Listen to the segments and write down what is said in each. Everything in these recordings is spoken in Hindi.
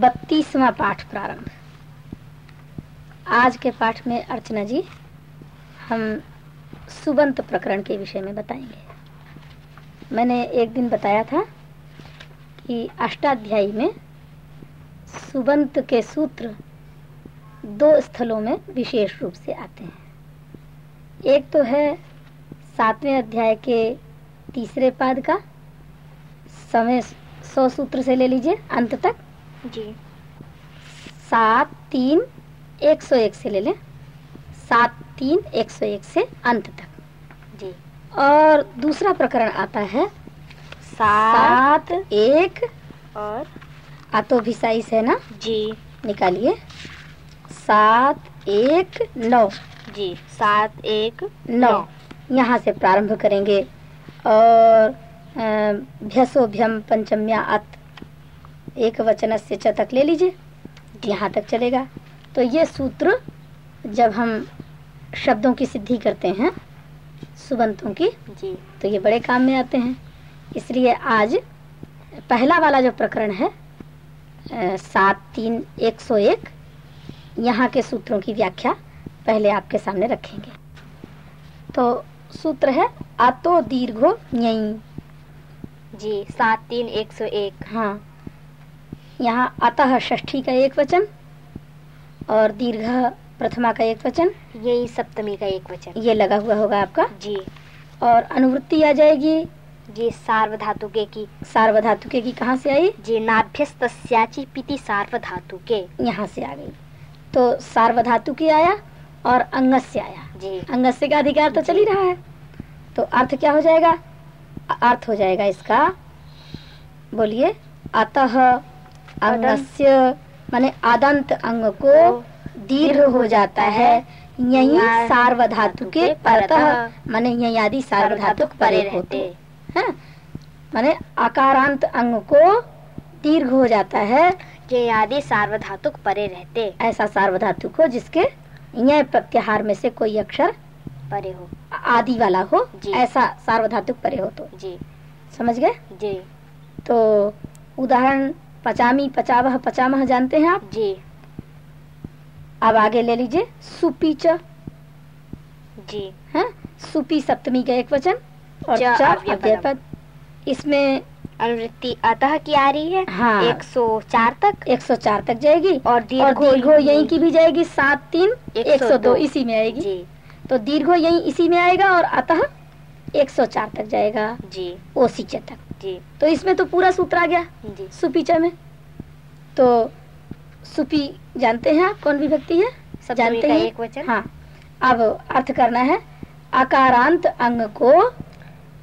बत्तीसवा पाठ प्रारंभ। आज के पाठ में अर्चना जी, हम सुबंत प्रकरण के विषय में बताएँगे। मैंने एक दिन बताया था कि अष्टाध्यायी में सुबंत के सूत्र दो स्थलों में विशेष रूप से आते हैं। एक तो है सातवें अध्याय के तीसरे पाद का। समय सौ सूत्र से ले लीजिए, अंत तक। जी। सात तीन एक सौ एक से ले लें। सात तीन एक सौ एक से अंत तक। जी। और दूसरा प्रकरण आता है। सात एक। और? आतो भी साइज़ है ना? जी। निकालिए। सात एक नौ। जी सात एक नौ। यहाँ से प्रारंभ करेंगे। और भ्यसोभ्यम पंचम्या अत एक वचन से च तक ले लीजिए यहाँ तक चलेगा। तो ये सूत्र जब हम शब्दों की सिद्धि करते हैं सुबंतों की जी। तो ये बड़े काम में आते हैं। इसलिए आज पहला वाला जो प्रकरण है सात तीन एक सौ एक यहाँ के सूत्रों की व्याख्या पहले आपके सामने रखेंगे। तो सूत्र है आतो दीर्घो न्यई जी सात तीन एक सौ एक। हाँ। यहाँ अतः षष्ठी का एक वचन और दीर्घ प्रथमा का एक वचन। यही सप्तमी का एक वचन। ये लगा हुआ होगा आपका। जी। और अनुवृत्ति आ जाएगी। जी सार्वधातुके की। सार्वधातुके की कहाँ से आई? जी नाभ्यस्तस्याचि पिति सार्वधातुके। यहाँ से आ गई। तो सार्वधातुकी आया और अंगस्य आया। जी। अंगस्य का अधिकार तो चल ही रहा है। तो अर्थ क्या हो जाएगा? अर्थ हो जाएगा इसका। बोलिए अतः अंगस्य माने आदंत अंग को दीर्घ हो जाता है। यही सार्वधातु के परतः माने यही आदि सार्वधातुक परे रहते। हैं। माने आकारांत अंग को दीर्घ हो जाता है। ये आदि सार्वधातुक परे रहते। ऐसा सार्वधातुक हो जिसके यह प्रत्याहार में से कोई अक्षर परे हो। आदि वाला हो। ऐसा सार्वधातुक परे हो तो। जी। समझ गए? जी। तो उदाहरण पचामी पचावह पचामह जानते हैं आप? जी। अब आगे ले लीजिए सुपीच। जी। है? सुपी सप्तमी का एक वचन और च च अव्यय अव्यय पदम। पद। इसमें अनुवृत्ति अतः की आ रही है? हाँ। एक सौ चार तक? 104 तक जाएगी और दीर्घो यहीं। की भी जाएगी सात तीन एक सौ दो इसी में आएगी। जी। तो दीर्घो यही इसी में आएगा और अतः 104 तक जाएगा। जी। ओसीच तक। जी। तो इसमें तो पूरा सूत्र आ गया? जी। सुपीचा में? तो सुपी जानते हैं आप? कौन विभक्ति है? सप्तमी जानते हैं? एक वचन। हाँ। अब अर्थ करना है। अकारांत अंग को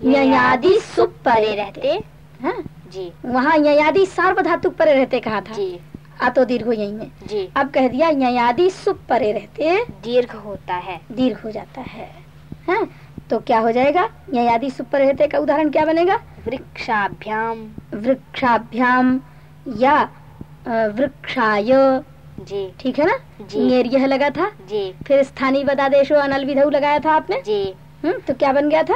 ययादि सुप परे रहते। हाँ? जी। वहाँ ययादि सार्वधातुक परे रहते कहा था। जी। आतो दीर्घ यही में। जी। अब कह दिया ययादि सुप परे रहते। दीर्घ होता है। दीर्घ हो जाता है। हाँ? तो क्या हो जाएगा? सुप परे रहते का उदाहरण क्या बनेगा? वृक्षाभ्याम। वृक्षाभ्याम या वृक्षाय। जी। ठीक है ना? जी। यह लगा था। जी। फिर स्थानीय बदादेशो अनल विधु लगाया था आपने? जी। हम्म तो क्या बन गया था?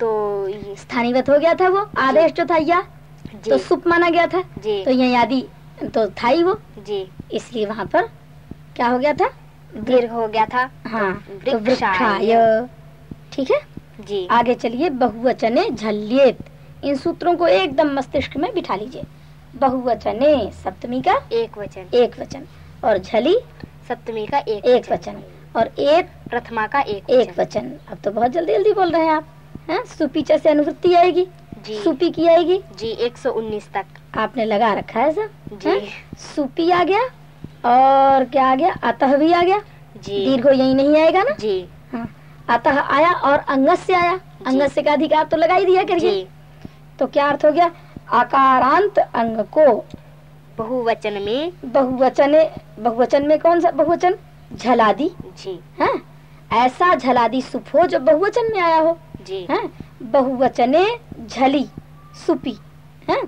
तो स्थानीय हो गया था वो? आदेश जो था या तो सुप माना गया था। जी। तो यह आदि तो था ही वो। जी। इसलिए वहाँ पर क्या हो गया था? दीर्घ हो गया था। हाँ तो वृक्षाय। ठीक है? जी। आगे चलिए बहुवचने झल्येत इन सूत्रों को एकदम मस्तिष्क में बिठा लीजिए। बहुवचने सप्तमी का एक वचन। एक वचन। और झली सप्तमी का एक एक वचन। और एक प्रथमा का एक एक वचन। अब तो बहुत जल्दी जल्दी बोल रहे हैं आप हैं? सुपीचा से अनुवृत्ति आएगी। जी। सुपी की आएगी। जी 119 तक। आपने लगा रखा है सर जी। हैं? सुपी आ गया और क्या आ गया? अतः भी आ गया। जी। दीर्घो यही नहीं आएगा ना? जी। अतः आया और अंगस्य आया। अंगस्य का अधिकार तो लगा ही दिया करिए तो क्या अर्थ हो गया? आकारांत अंग को। बहुवचन में। बहुवचन बहुवचन में कौन सा बहुवचन? झलादी। जी। है? ऐसा झलादी सुप हो जो बहुवचन में आया हो। जी। है? बहुवचने झली सुपी। है?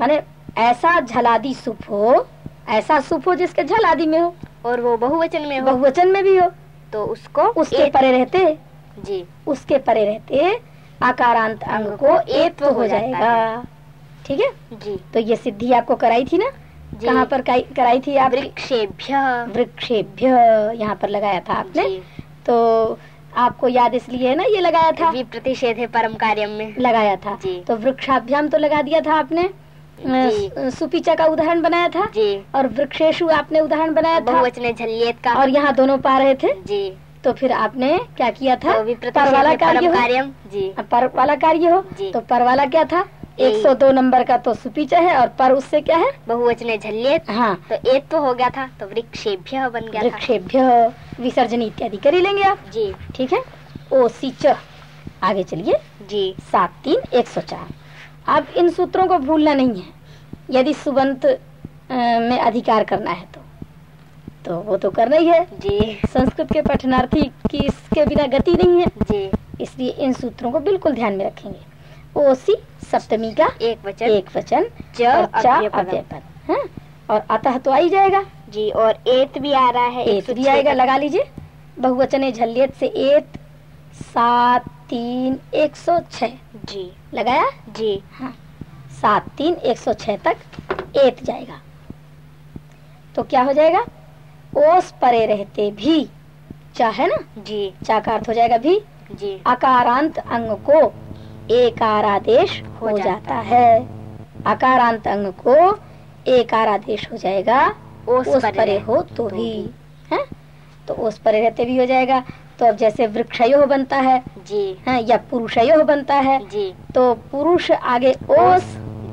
माने ऐसा झलादी सुप हो ऐसा सुप हो जिसके झल आदि में हो। और वो बहुवचन में हो। बहुवचन में भी हो। तो उसको उसके परे रहते जी। उसके परे रहते आकारांत अंग को एत्व हो जाएगा। ठीक है? जी। तो ये सिद्धि आपको कराई थी ना। कहाँ पर कराई थी आप? वृक्षेभ्य। वृक्षेभ्य। यहाँ पर लगाया था आपने। तो आपको याद इसलिए है ना ये लगाया था? विप्रतिषेध है परम कार्यम में। लगाया था। जी। तो वृक्षाभ्याम तो लगा दिया था आपने। सुपीचा का उदाहरण बनाया था जी। और वृक्षेशु आपने उदाहरण बनाया था। बहुवचन झल्लियत का। और यहाँ दोनों पा रहे थे। जी। तो फिर आपने क्या किया था? तो पर वाला कार्य जी। पर वाला कार्य हो। तो पर वाला क्या था? यही। 102 नंबर का तो सुपीचा है और पर उससे क्या है? बहुवचन झल्लियत हाँ। तो एक तो हो गया था तो वृक्षेभ्य बन गया वृक्षेभ्य विसर्जन इत्यादि कर ही लेंगे आप। जी। ठीक है? ओ सीच आगे चलिए। जी। सात तीन एक सौ चार। अब इन सूत्रों को भूलना नहीं है। यदि सुबंत में अधिकार करना है तो। तो वो तो करना ही है। जी। संस्कृत के पठनार्थी की इसके बिना गति नहीं है। जी। इसलिए इन सूत्रों को बिल्कुल ध्यान में रखेंगे। ओसी सप्तमी का एक वचन। एक वचन च और चा अव्ययपदम। अव्ययपद हाँ? और अतः तो आ ही जाएगा। जी और एत भी आ रहा है। एत भी आएगा लगा लीजिए। बहुवचन झल्लियत से एत सात तीन एक सौ छह। जी। लगाया? जी। हाँ। सात तीन एक सौ छह तक एत जाएगा। तो क्या हो जाएगा? ओस परे रहते भी। चा है ना? जी। चा का अर्थ हो जाएगा भी। जी। अकारांत अंग को एकारादेश हो हो जाता जाता है। अकारांत अंग को एकारादेश हो जाएगा। ओस ओस परे परे हो तो भी। है? तो ओस परे रहते भी हो जाएगा। तो अब जैसे वृक्षयो बनता है जी। है या पुरुषयो बनता है जी। तो पुरुष आगे ओस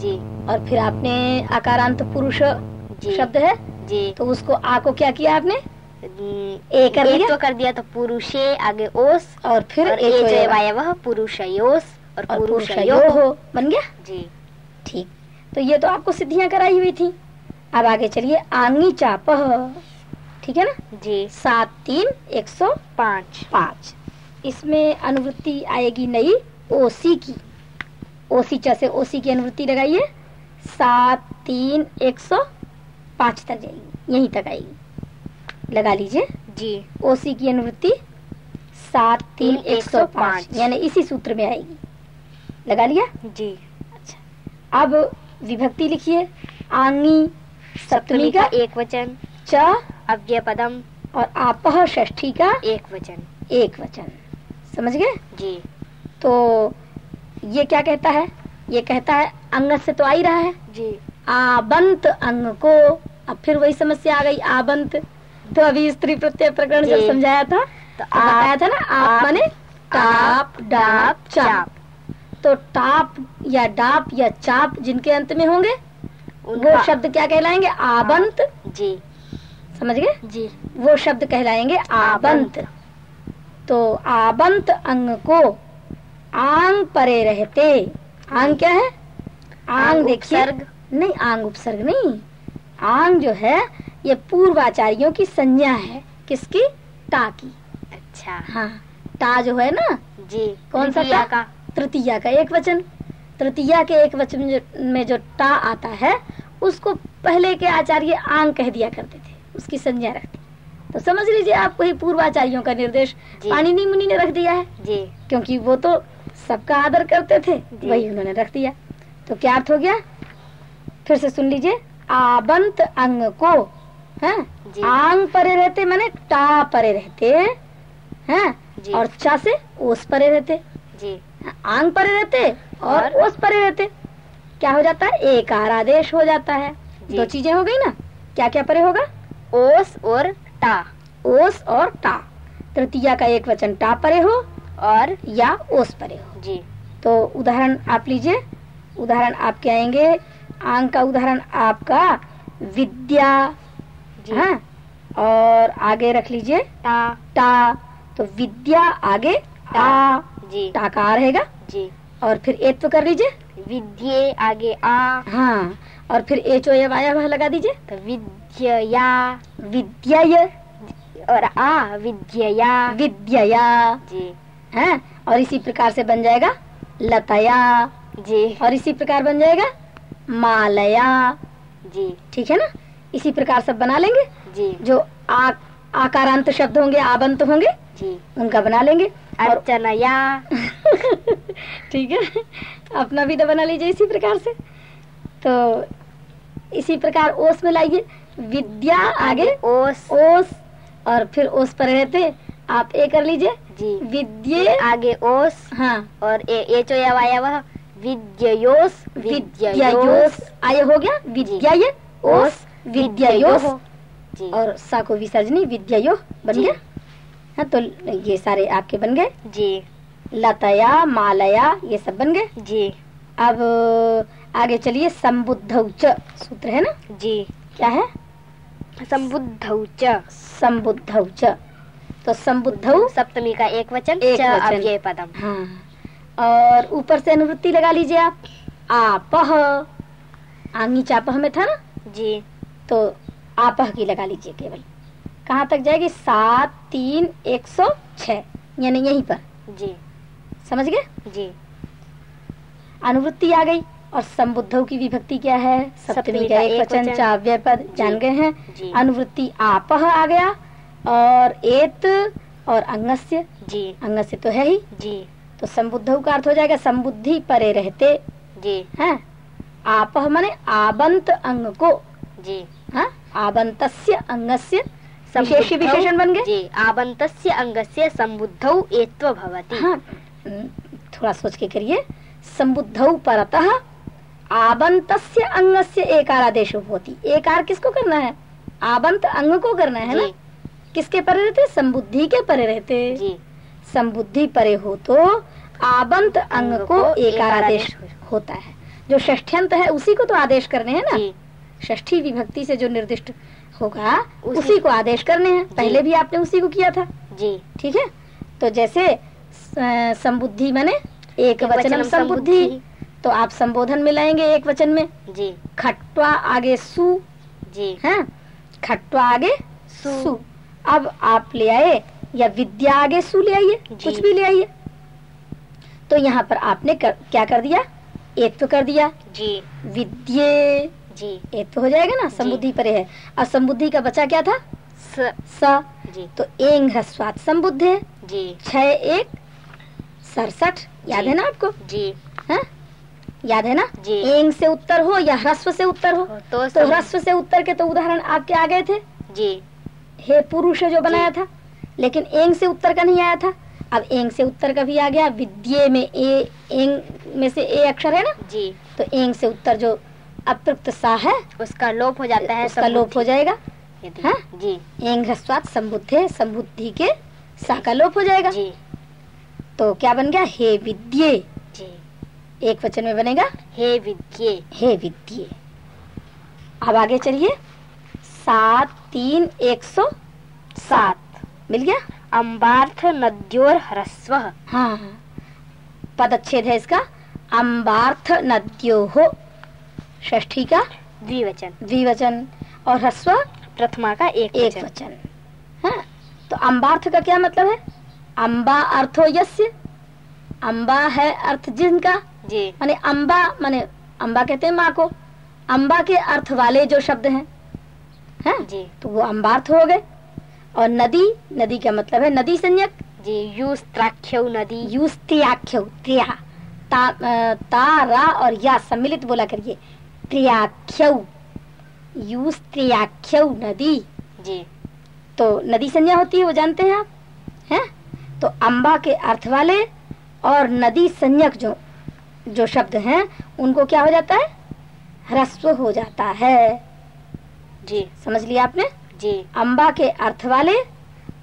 जी। और फिर आपने आकारांत पुरुष शब्द है जी। तो उसको आ को क्या किया आपने? ए कर एक लिया। तो कर दिया तो पुरुषे आगे ओस और फिर और एक ए जो जाएगा। वायव पुरुषयोस और पुरुषयो हो बन गया? जी। ठीक। तो ये तो आपको सिद्धियाँ कराई हुई थी। अब आगे चलिए आंगी चाप ठीक है ना? जी। सात तीन एक सौ पाँच। पाँच। इसमें अनुवृत्ति आएगी नई ओसी की। ओसी चा से? ओसी की अनुवृत्ति लगाइए। सात तीन एक सौ पाँच तक जाएगी। यहीं तक आएगी। लगा लीजिए। जी। ओसी की अनुवृत्ति सात तीन तीन, एक सौ पाँच। यानी इसी सूत्र में आएगी। लगा लिया? जी। अच्छा। अब विभक्ति लिखिए। आंगी सप्तमी का एक वचन। च अव्यय पदम और आप षष्ठी का एक वचन एक वचन समझ गए? जी। तो ये क्या कहता है? ये कहता है अंग से तो आ ही रहा है। जी। आबंत अंग को अब फिर वही समस्या आ गई आबंत। तो अभी स्त्री प्रत्यय प्रकरण जब समझाया था तो तो बताया था ना आप आप, माने टाप डाप चाप। तो टाप या डाप या चाप जिनके अंत में होंगे वो शब्द क्या कहलाएँगे? आबंत। जी। समझ गए? जी। वो शब्द कहलाएँगे आबंत। तो आबंत अंग को आंग परे रहते। आंग क्या है? आंग देखिए। उपसर्ग। नहीं आंग उपसर्ग नहीं। आंग जो है ये पूर्वाचार्यों की संज्ञा है। किसकी? टा की। अच्छा। हाँ टा जो है ना? जी कौन सा तृतीया टा? का। तृतीया का एक वचन। तृतीया के एक वचन में जो- में जो टा आता है उसको पहले के आचार्य आंग कह दिया करते थे। उसकी संज्ञा रखते तो समझ लीजिए आपको ही पूर्वाचार्यों का निर्देश जी। पाणिनि मुनि ने रख दिया है। जी। क्योंकि वो तो सबका आदर करते थे वही उन्होंने रख दिया। तो क्या अर्थ हो गया? फिर से सुन लीजिए। आबंत अंग को हैं? आंग परे रहते माने टा परे रहते हैं? और चा से ओस परे रहते। जी। आंग परे रहते और और? ओस परे रहते। क्या हो जाता है? एक आदेश हो जाता है। दो चीज़ें हो गई ना? क्या क्या परे होगा? ओस और टा ओस और टा तृतीया का एक वचन टा परे हो और या ओस परे हो। जी। तो उदाहरण आप लीजिए। उदाहरण आपके आएँगे। आंग का उदाहरण आपका विद्या। जी। हाँ? और आगे रख लीजिए। टा टा तो विद्या आगे टा जी। टा का आ रहेगा। जी। और फिर एत तो कर लीजिए। विद्ये आगे आ। हाँ। और फिर एच ओ हुआ लगा दीजिए। तो विद्यया विद्या और आ विद्यया विद्यया। जी। है? और इसी प्रकार से बन जाएगा लतया। जी। और इसी प्रकार बन जाएगा मालया। जी। ठीक है ना? इसी प्रकार सब बना लेंगे। जी। जो आ, आकारांत शब्द होंगे आबंत होंगे जी। उनका बना लेंगे। अर्चनया। ठीक है? अपना भी तो बना लीजिए इसी प्रकार से। तो इसी प्रकार ओस में लाइए। विद्या आगे ओस। ओस। और फिर ओस पर रहते आप ए कर लीजिए। जी। विद्ये। आगे ओस। हाँ। और ए एचो यवायवः विद्ययोस। विद्यायोस। आय हो गया। विद्याय। ओस। विद्यायोस। जी। और सा को विसर्जनी विद्यायो। बन। गया। हाँ तो ये सारे आपके बन गए। जी। लतया मालया ये सब बन गए। जी। अब आगे चलिए। संबुद्ध सूत्र है ना? जी। क्या है? संबुद्धौ च। संबुद्ध तो संबुद्ध सप्तमी का एक वचन एक च वचन। अव्यय पदम हाँ। और ऊपर से अनुवृत्ति लगा लीजिए आप। आपह आंगी चापह में था ना? जी। तो आपह की लगा लीजिए केवल। कहाँ तक जाएगी? सात तीन एक सौ छ यानी यहीं पर। जी। समझ गए? जी। अनुवृत्ति आ गई। और संबुद्धों की विभक्ति क्या है? सप्तमी का एक वचन चाव्य पद जान गए हैं। अनुवृत्ति आप आ गया और एत और अंगस्य। जी। अंगस्य तो है ही। जी। तो संबुद्धों का अर्थ हो जाएगा संबुद्धि परे रहते। जी। है? आप माने आबंत अंग को। जी। हाँ? आबंतस्य अंगस्य विशेष विशेषण बन गए। जी। आबन्तस्य अंगस्य संबुद्धौ एत्व भवति। हाँ। थोड़ा सोच के करिए। संबुद्धौ परतः आबंतस्य अंगस्य एकार आदेश होती एकार किसको करना है? आबंत अंग को करना है ना? किसके परे रहते? संबुद्धि के परे रहते। संबुद्धि परे हो तो आबंत अंग अंग को एकार आदेश होता है। जो षष्ठ्यंत है उसी को तो आदेश करने हैं ना? ष्ठी विभक्ति से जो निर्दिष्ट होगा उसी- उसी को आदेश करने हैं। पहले भी आपने उसी को किया था। जी। ठीक है? तो जैसे संबुद्धि माने एक वचनम संबुद्धि। तो आप संबोधन में लाएँगे एक वचन में? जी। खट्वा आगे सु। जी। है? खट्वा आगे सु। सु। अब आप ले आए या विद्या आगे सु ले आइए कुछ भी ले आइए। तो यहाँ पर आपने कर, क्या कर दिया? एक तो कर दिया। जी। विद्ये। जी। एक तो हो जाएगा ना संबुद्धि परे है। और संबुद्धि का बचा क्या था? स। स। जी। तो एंग ह्रस्वात संबुद्ध है। जी। छह एक सड़सठ याद है ना आपको? जी। हाँ? याद है ना? जी। एंग से उत्तर हो या ह्रस्व से उत्तर हो? तो तो ह्रस्व से उत्तर के तो उदाहरण आपके आ गए थे? जी। हे पुरुष जो बनाया था लेकिन एंग से उत्तर का नहीं आया था। अब एंग से उत्तर का भी आ गया विद्ये में ए एंग में से ए अक्षर है ना? जी। तो एंग से उत्तर जो अप्रयुक्त सा है उसका लोप हो जाता है उसका लोप हो जाएगा। यदि- हाँ? जी। एंग ह्रस्वात संबुद्ध है संबुद्धि के सा का लोप हो जाएगा। जी। तो क्या बन गया? हे विद्ये। एक वचन में बनेगा? हे विद्ये। हे विद्ये। अब आगे चलिए। सात तीन एक सौ सात। मिल गया? अम्बार्थ नद्योर ह्रस्व। हाँ पद अच्छेद है इसका। अम्बार्थ नद्यो। हो षष्ठी का? द्विवचन। द्विवचन। और ह्रस्व? प्रथमा का एक, एक वचन। वचन। हाँ तो अम्बार्थ का क्या मतलब है? अम्बा अर्थो यस्य। अम्बा है अर्थ जिनका। जी। माने अम्बा माने अम्बा कहते हैं माँ को। अम्बा के अर्थ वाले जो शब्द हैं हैं? जी। तो वो अम्बार्थ हो गए। और नदी नदी का मतलब है नदी संज्ञक। जी यूस्त्राख्यौ नदी। यूस्त्याख्य त्रिया। ता, अ, ता रा और या सम्मिलित बोला करिए। त्रियाख्य। यूस्त्रियाख्य नदी। जी। तो नदी संज्ञा होती है वो जानते हैं आप? हैं? तो अम्बा के अर्थ वाले और नदी संज्ञक जो जो शब्द हैं उनको क्या हो जाता है? ह्रस्व हो जाता है। जी। समझ लिया आपने? जी। अम्बा के अर्थ वाले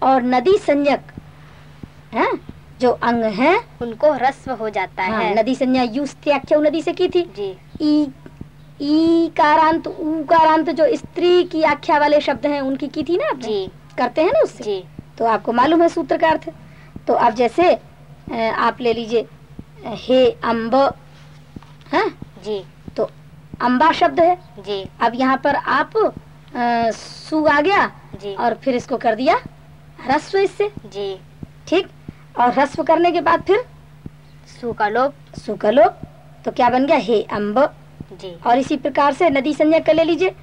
और नदी संज्ञक है जो अंग हैं उनको ह्रस्व हो जाता हाँ, है। नदी संज्ञा युस्त्याख्य नदी से की थी? जी। ई ईकारांत ऊकारांत जो स्त्री की आख्या वाले शब्द हैं उनकी की थी ना आपने? जी। करते हैं ना उससे? जी। तो आपको मालूम है सूत्र का अर्थ? तो अब जैसे आप ले लीजिए हे अम्ब हाँ? जी। तो अम्बा शब्द है? जी। अब यहाँ पर आप अ, सु आ गया जी। और फिर इसको कर दिया ह्रस्व इससे। जी। ठीक? और ह्रस्व करने के बाद फिर? सु का लोप। सु का लोप। तो क्या बन गया? हे अम्ब जी। और इसी प्रकार से नदी संज्ञा कर ले लीजिए।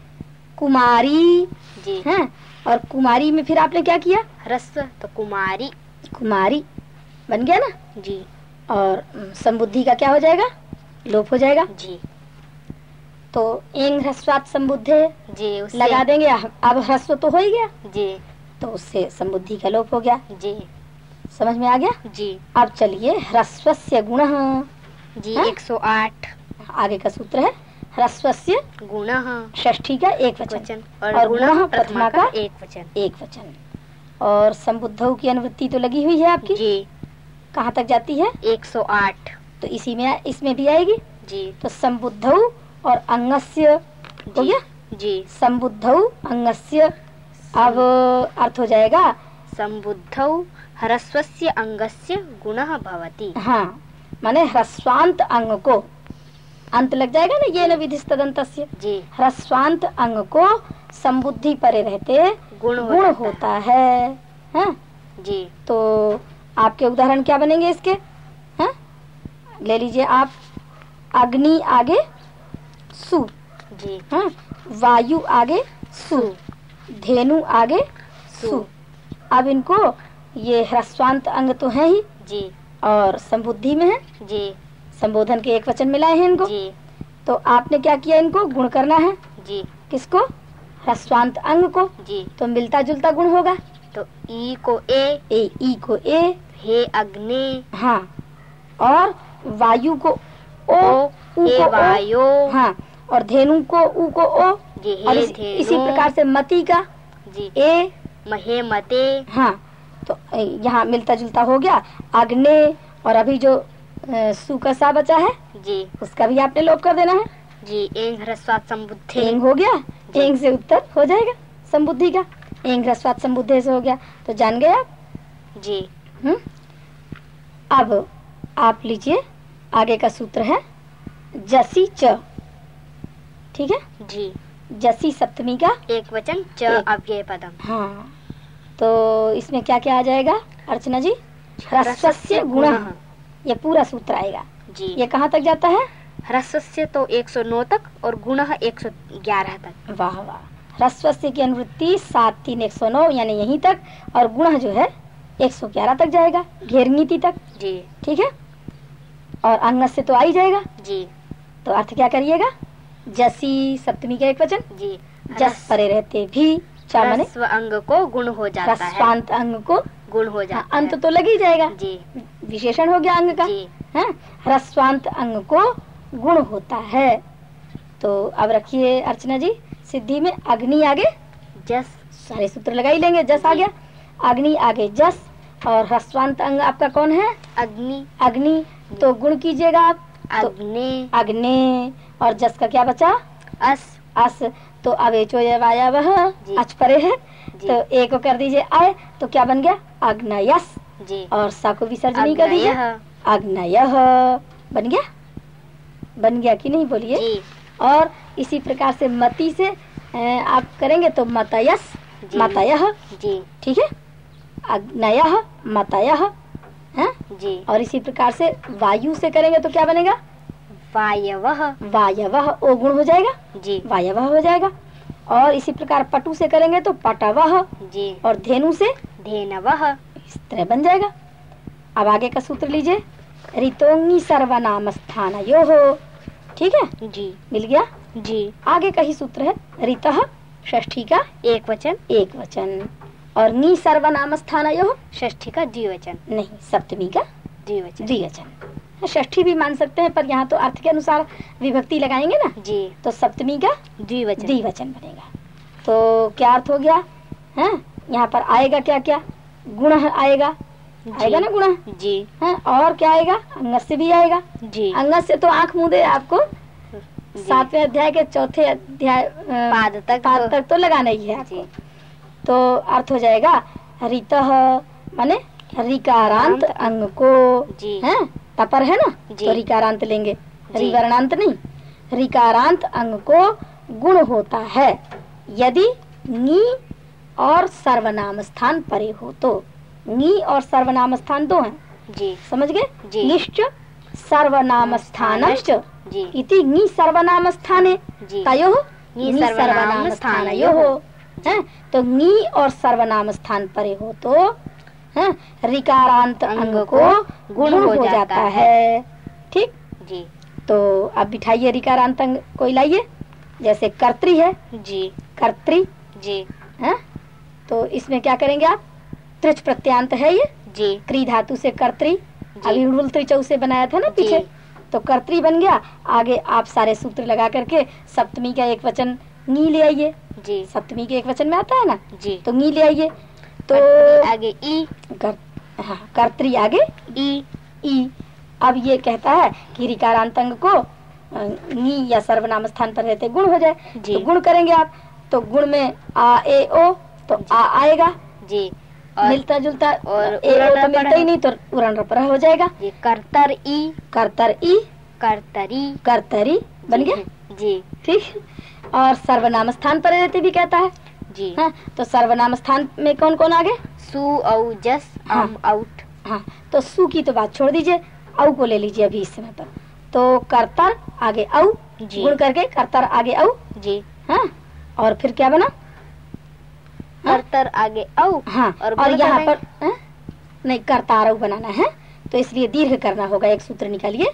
कुमारी। जी। है? और कुमारी में फिर आपने क्या किया? ह्रस्व तो कुमारी। कुमारी। बन गया ना? जी। और संबुद्धि का क्या हो जाएगा? लोप हो जाएगा? जी। तो एंग ह्रस्वात संबुद्धे जी उससे लगा देंगे। अब ह्रस्व तो हो ही गया। जी। तो उससे संबुद्धि का लोप हो गया। जी। समझ में आ गया? जी। अब चलिए ह्रस्वस्य गुण। जी एक सौ आठ। आगे का सूत्र है। ह्रस्वस्य गुण। षष्ठी का एक वचन। वचन। और और गुण प्रथमा प्रथमा का का एक वचन। एक वचन। और संबुद्धौ की अनुवृत्ति तो लगी हुई है आपकी? जी। कहाँ तक जाती है? 108 तो इसी में इसमें भी आएगी? जी। तो संबुद्धौ और अंगस्य हो जी। गया? जी। संबुद्धौ अंगस्य अब अर्थ हो जाएगा। संबुद्धौ ह्रस्वस्य अंगस्य गुणः भवति। हाँ माने ह्रस्वांत अंग को। अंत लग जाएगा ना ये न विधि तदंतस्य जी। ह्रस्वांत अंग को संबुद्धि परे रहते गुण गुण होता है। हाँ? है। जी। तो आपके उदाहरण क्या बनेंगे इसके? हाँ? ले लीजिए आप। अग्नि आगे सु। जी। हाँ? वायु आगे सु। धेनु आगे सु। अब इनको ये ह्रस्वांत अंग तो है ही। जी। और संबुद्धि में है। जी। संबोधन के एक वचन मिलाए हैं इनको। जी। तो आपने क्या किया इनको? गुण करना है। जी। किसको? ह्रस्वांत अंग को। जी। तो मिलता जुलता गुण होगा। तो ई को ए। ए ई को ए। हे अग्नि। हाँ। और वायु को ओ ओ हे वायु। हाँ। और धेनु को ऊ को ओ। जी और हे इस, इसी प्रकार से मती का जी ए। महे मते। हाँ। तो यहाँ मिलता जुलता हो गया। अग्नि और अभी जो सु का सा बचा है जी। उसका भी आपने लोप कर देना है। जी एंग ह्रस्वात संबुद्धे। एंग हो गया। एंग से उत्तर हो जाएगा संबुद्धि का। एंग ह्रस्वात संबुद्धि से हो गया। तो जान गए आप? जी। हम्म? अब आप लीजिए आगे का सूत्र है जसी च। ठीक है? जी। जसी सप्तमी का एक वचन च अव्यय पदम। हाँ। तो इसमें क्या क्या आ जाएगा? अर्चना जी ह्रस्वस्य गुण। ये पूरा सूत्र आएगा। जी। ये कहाँ तक जाता है? ह्रस्वस्य तो 109 तक और गुणः 111 तक। वाह वाह। ह्रस्वस्य की अनुवृत्ति सात तीन एक सौ नौ यानी यहीं तक। और गुण जो है एक सौ ग्यारह तक जाएगा घेर नीति तक। जी। ठीक है? और अंग से तो आ ही जाएगा। जी। तो अर्थ क्या करिएगा? जसी सप्तमी का एक वचन। जी। जस परे रहते भी चा मने अंग को गुण हो जाता है। अंग को गुण हो हाँ, जाता अंत तो लग ही जाएगा। जी। विशेषण हो गया अंग का। जी। है ह्रस्वांत अंग को गुण होता है। तो अब रखिए अर्चना जी सिद्धि में अग्नि आगे। जस। सारे सूत्र लगा ही लेंगे जस आ गया। अग्नि आगे जस और ह्रस्वांत अंग आपका कौन है? अग्नि। अग्नि। तो गुण कीजिएगा आप। तो अग्नि। अग्नि। और जस का क्या बचा? अस। अस। तो अब एचो वाया वह। अच परे है। तो ए को कर दीजिए आय तो क्या बन गया? अग्नयस। जी। और सा को विसर्जनी कर दीजिए। अग्नयः, बन गया? बन गया कि नहीं बोलिए? और इसी प्रकार से मती से आप करेंगे तो मतयस। मतय। जी। ठीक है? अग्नय मतय हैं? जी। और इसी प्रकार से वायु से करेंगे तो क्या बनेगा? वायवः। वायव ओ गुण हो जाएगा? जी। वायव हो जाएगा। और इसी प्रकार पटु से करेंगे तो पटवह जी। और धेनु से? धेनवः। इस तरह बन जाएगा। अब आगे का सूत्र लीजिए। रितोंगी सर्वनाम स्थान यो हो ठीक है? जी। मिल गया? जी। आगे का ही सूत्र है। रित षष्ठी का एक वचन। एक वचन। और नी सर्वनाम स्थान यो षष्ठी का द्विवचन। नहीं सप्तमी का द्विवचन। द्विवचन षष्ठी भी मान सकते हैं पर यहाँ तो अर्थ के अनुसार विभक्ति लगाएँगे ना? जी। तो सप्तमी का द्विवचन। द्विवचन बनेगा। तो क्या अर्थ हो गया? है यहाँ पर आएगा क्या क्या गुण आएगा। आएगा ना गुण? जी। है और क्या आएगा? अंगस से भी आएगा। जी। अंगस से तो आँख मुदे आपको। सातवें अध्याय के चौथे अध्याय पाद तक पाद तक तो लगाना ही है आपको। तो अर्थ हो जाएगा रित माने रिकारांत अंग को है? तपर है ना। तो रिकारांत लेंगे। रिवर्णांत नहीं। रिकारांत अंग को गुण होता है। यदि नी और सर्वनाम स्थान परे हो तो। नी और सर्वनाम स्थान दो हैं। जी। समझ गए। निश्च सर्वनाम स्थानश्च जी। इति नी सर्वनाम स्थाने जी। तयो नी सर्वनाम स्थानयोः हैं? तो नी और सर्वनाम स्थान परे हो तो हैं? रिकारांत अंग को गुण हो जाता है। ठीक? जी। तो अब बिठाइए रिकारांत अंग कोई लाइए। जैसे कर्त्री है। जी। कर्त्री। जी। है? तो इसमें क्या करेंगे आप? त्रिच प्रत्यांत है ये। जी। क्री धातु से कर्त्री। अभी उड़ुल त्रिचौ से बनाया था ना पीछे। तो कर्त्री बन गया। आगे आप सारे सूत्र लगा करके सप्तमी का एक वचन नी ले आइए। जी। सप्तमी के एक वचन में आता है ना? जी। तो नी ले आइए। तो आगे ई। कर, हाँ, कर्त्री आगे ई। ई। अब ये कहता है कि रिकारांत अंग को नी या सर्वनाम स्थान पर रहते गुण हो जाए। जी। तो गुण करेंगे आप। तो गुण में आ ए ओ तो आ आएगा। जी। और मिलता जुलता और ए ओ तो मिलता ही नहीं तो उरण रपरा हो जाएगा। जी कर्तर ई। करतर ई। कर्तरी। करतरी। बन गया? जी। ठीक। और सर्वनाम स्थान पर रहते भी कहता है? जी। हाँ तो सर्वनाम स्थान में कौन कौन आगे? सु औ जस हाँ। आउट। हाँ तो सु की तो बात छोड़ दीजिए औ को ले लीजिए अभी इस समय पर। तो करतर आगे औ जी। गुण करके करतर आगे औ। जी। हाँ और फिर क्या बना? हाँ? कर्तर आगे औ हाँ और और यहाँ पर हाँ? नहीं कर्तारव बनाना है तो इसलिए दीर्घ करना होगा एक सूत्र निकालिए।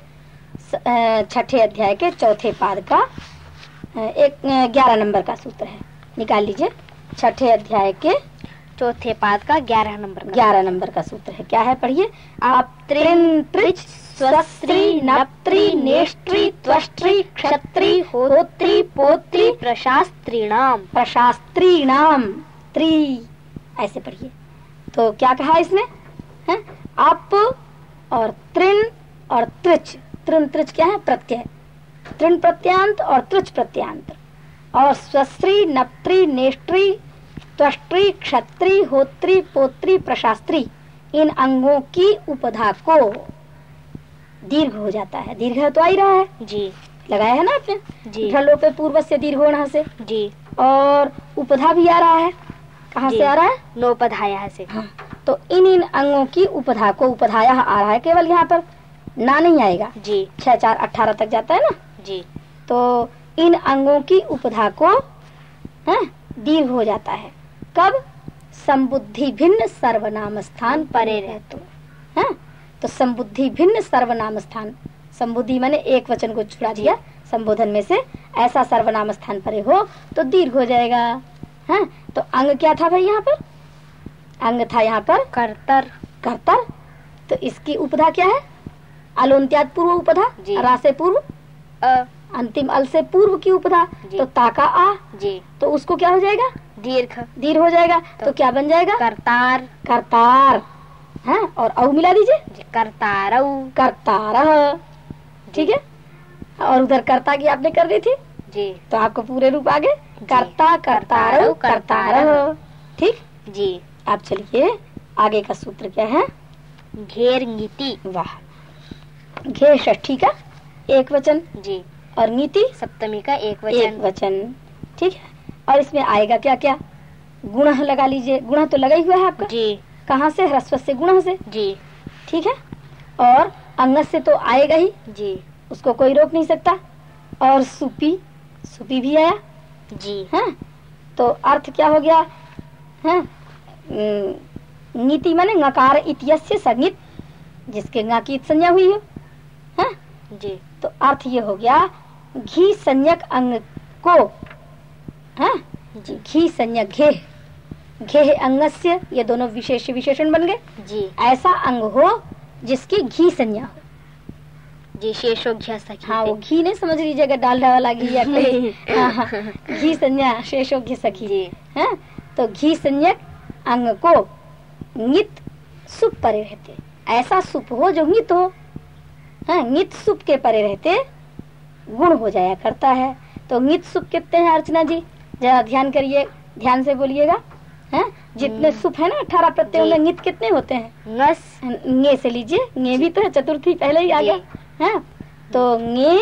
छठे अध्याय के चौथे पाद का एक ग्यारह नंबर का सूत्र है। निकाल लीजिए। छठे अध्याय के चौथे पाद का ग्यारह नंबर ग्यारह नंबर का सूत्र है। क्या है? पढ़िए। आप त्रिन त्रिच स्वस्त्री नप्त्री नेष्ट्री त्वष्ट्री क्षत्री होत्री पोत्री प्रशास्त्रीणाम। प्रशास्त्री नाम त्री। ऐसे पढ़िए। तो क्या कहा इसने? है? आप और त्रिन और त्रिच। त्रिन त्रिच क्या है? प्रत्यय त्रिन प्रत्यांत और त्रिच प्रत्यांत और स्वस्त्री नप्त्री नेष्ट्री त्वष्ट्री क्षत्री होत्री पोत्री प्रशास्त्री इन अंगों की उपधा को दीर्घ हो जाता है। दीर्घ तो आ ही रहा है। जी। लगाया है ना आपने? जी। ढलो पे पूर्व से दीर्घोण से। जी। और उपधा भी आ रहा है। कहाँ से आ रहा है? नोपधाया से। हाँ। तो इन इन अंगों की उपधा को उपधाया आ रहा है केवल यहाँ पर। ना नहीं आएगा। जी। छह चार अठारह तक जाता है ना? जी। तो इन अंगों की उपधा को है दीर्घ हो जाता है। कब? संबुद्धि भिन्न सर्वनाम स्थान परे रह तो है? तो संबुद्धि भिन्न सर्वनाम स्थान। संबुद्धि मैंने एक वचन को छुड़ा दिया। संबोधन में से ऐसा सर्वनाम स्थान परे हो तो दीर्घ हो जाएगा। है? तो अंग क्या था भाई यहाँ पर? अंग था यहाँ पर कर्तर। कर्तर। तो इसकी उपधा क्या है? अलोन्त्याद पूर्व उपधा। रा से पूर्व अंतिम अल से पूर्व की उपधा तो ताका आ जी। तो उसको क्या हो जाएगा? दीर्घ। दीर्घ हो जाएगा तो, तो क्या बन जाएगा? करतार। करतार। है और औ मिला दीजिए। कर्तारौ। करतार ठीक है? और उधर कर्ता की आपने कर दी थी? जी। तो आपको पूरे रूप आगे? करता करतार। करतार। ठीक? जी। आप चलिए आगे का सूत्र क्या है? घेर नीति। वाह। घे षष्ठी का एक वचन जी। और नीति? सप्तमी का एक वचन। एक वचन ठीक है? और इसमें आएगा क्या क्या गुण लगा लीजिए। गुण तो लगा ही हुआ है आपका। जी। कहाँ से? ह्रस्व से गुण से। जी। ठीक है? और अंग से तो आएगा ही। जी। उसको कोई रोक नहीं सकता। और सुपी सुपी भी आया। जी। है? तो अर्थ क्या हो गया? है? नीति माने नकार इत्यस्य संगीत जिसके nga की संज्ञा हुई है। हैं? जी तो अर्थ ये हो गया घी संज्ञक अंग को है? जी। घी संयक घे घे अंगस्य ये दोनों विशेष विशेषण बन गए। जी। ऐसा अंग हो जिसकी घी संज्ञा। हो जी शेषोघ्य सखी हाँ वो घी नहीं समझ लीजिएगा डालडा वाला घी या कोई हाँ, हाँ, घी संज्ञा शेषोघ्य सखी। जी। है? तो घी संज्ञक अंग को नित सुप परे रहते। ऐसा सुप हो जो नित हो। हाँ नित सुप के परे रहते गुण हो जाया करता है। तो नित सुप कितने हैं अर्चना जी? जरा ध्यान करिए ध्यान से बोलिएगा। हैं जितने सुप है ना अठारह प्रत्ययों। में नित कितने होते हैं? ngस गे से लीजिए गे भी तो है चतुर्थी पहले ही आ। गया। है तो गे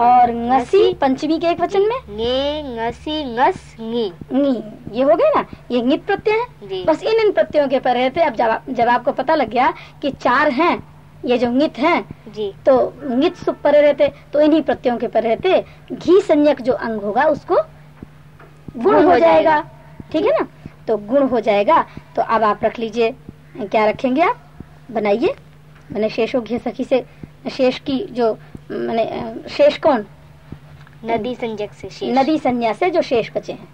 और ngसी पंचमी के एक वचन में? nge ngasi ngas ngi नी ये हो गए ना? ये नित प्रत्यय है। बस इन इन प्रत्ययों के पर रहते। अब जब जब आपको पता लग गया कि चार हैं। ये जो नित हैं जी। तो नित सुप परे रहते तो इन्हीं प्रत्ययों के पर रहते घी संज्ञक जो अंग होगा उसको गुण हो जाएगा। ठीक है ना? तो गुण हो जाएगा। तो अब आप रख लीजिए। क्या रखेंगे आप? बनाइए। मैंने शेषो घी सखी से शेष की जो मैंने शेष कौन? नदी संजक से शेष। नदी संज्ञा से जो शेष बचे हैं।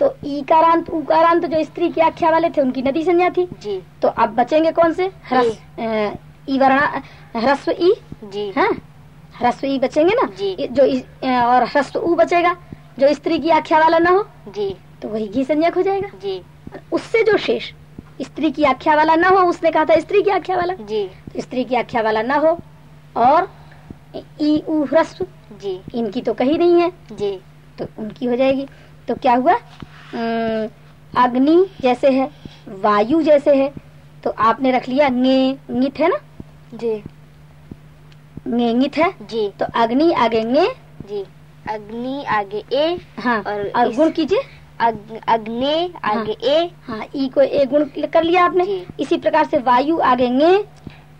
तो ईकारांत उकारांत जो स्त्री की आख्या वाले थे उनकी नदी संज्ञा थी। जी। तो अब बचेंगे कौन से? ह्रस अ, ई वर्णा ह्रस्व ई? जी। हाँ? ह्रस्व ई बचेंगे ना? जी। जो इस- और ह्रस्व ऊ बचेगा जो स्त्री की आख्या वाला ना हो जी। तो वही घी संज्ञक हो जाएगा। जी। उससे जो शेष स्त्री की आख्या वाला ना हो उसने कहा था स्त्री की आख्या वाला। जी। तो स्त्री की आख्या वाला ना हो और ई उ ह्रस्व जी। इनकी तो कही नहीं है। जी। तो उनकी हो जाएगी। तो क्या हुआ? अग्नि जैसे है वायु जैसे है तो आपने रख लिया ङे ङित है ना? जी। है? जी। तो अग्नि आगे ङे जी। अग्नि आगे ए हाँ और और गुण कीजिए। अग, अग्ने आगे ए। हाँ ई को ए गुण कर लिया आपने। इसी प्रकार से वायु आगे ङे